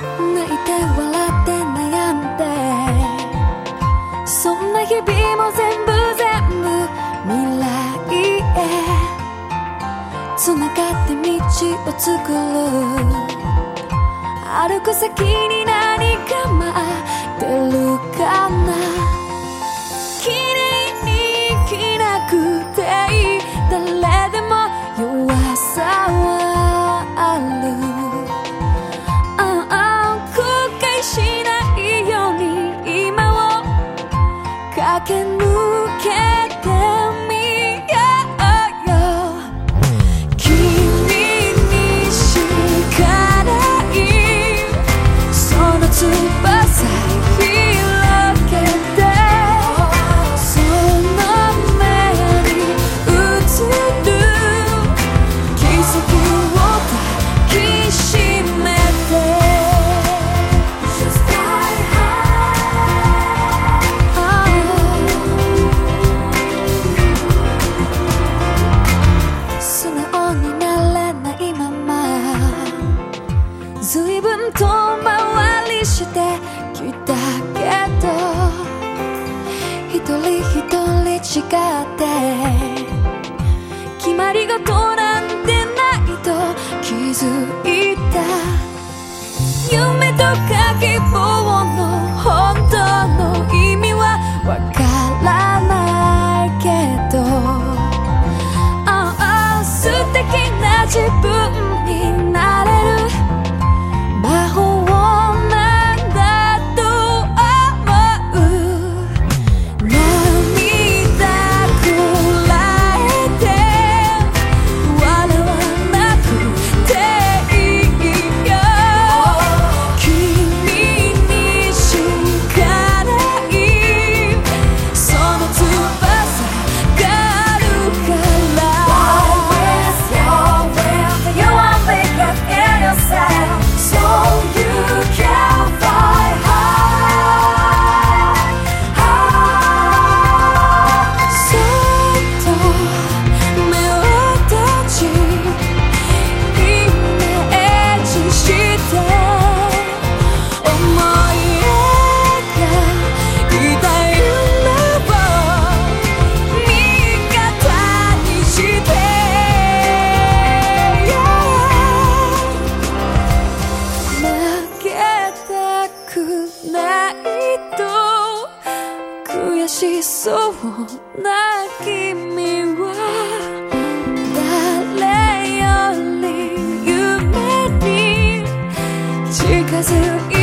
泣いて笑って悩んでそんな日々も全部全部未来へ繋がって道を作る。歩く先に何か待ってるかな。違って決まり事なんてないと気づいた。夢とか希望のと悔しそうな君は誰より夢に近づいて